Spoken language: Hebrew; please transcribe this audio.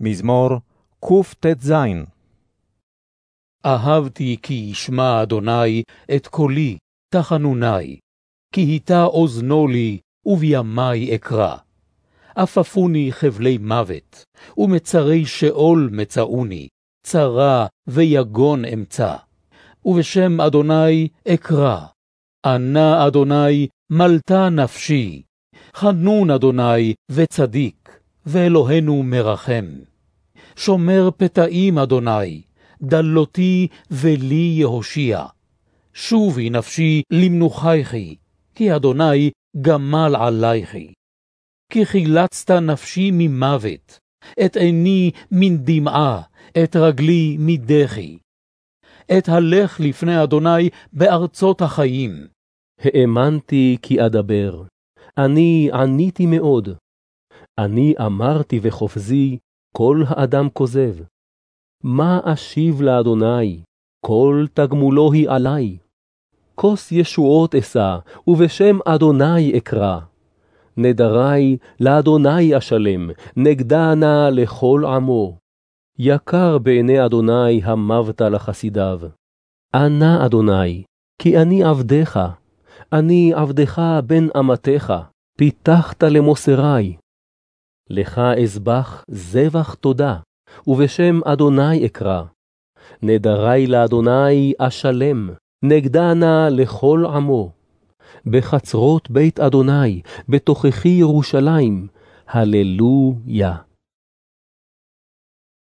מזמור קט"ז אהבתי כי ישמע אדוני את קולי, תחנוני, כי היתה אוזנו לי, ובימי אקרא. עפפוני חבלי מוות, ומצרי שאול מצאוני, צרה ויגון אמצא. ובשם אדוני אקרא, ענה אדוני מלטה נפשי, חנון אדוני וצדיק, ואלוהינו מרחם. שומר פתאים אדוני, דלותי ולי יהושיע. שובי נפשי למנוחייכי, כי אדוני גמל עלייכי. כי חילצת נפשי ממוות, את עיני מן דמעה, את רגלי מדחי. את הלך לפני אדוני בארצות החיים. האמנתי כי אדבר, אני עניתי מאוד. אני אמרתי בחופזי, כל האדם כוזב. מה אשיב לאדוני, כל תגמולו היא עלי. כוס ישועות אשא, ובשם אדוני אקרא. נדרי לאדוני אשלם, נגדה נא לכל עמו. יקר בעיני אדוני המבת לחסידיו. ענה אדוני, כי אני עבדך, אני עבדך בן אמתך, פיתחת למוסרי. לך אזבח זבח תודה, ובשם אדוני אקרא. נדרי לאדוני אשלם, נגדה נא לכל עמו. בחצרות בית אדוני, בתוככי ירושלים, הללויה.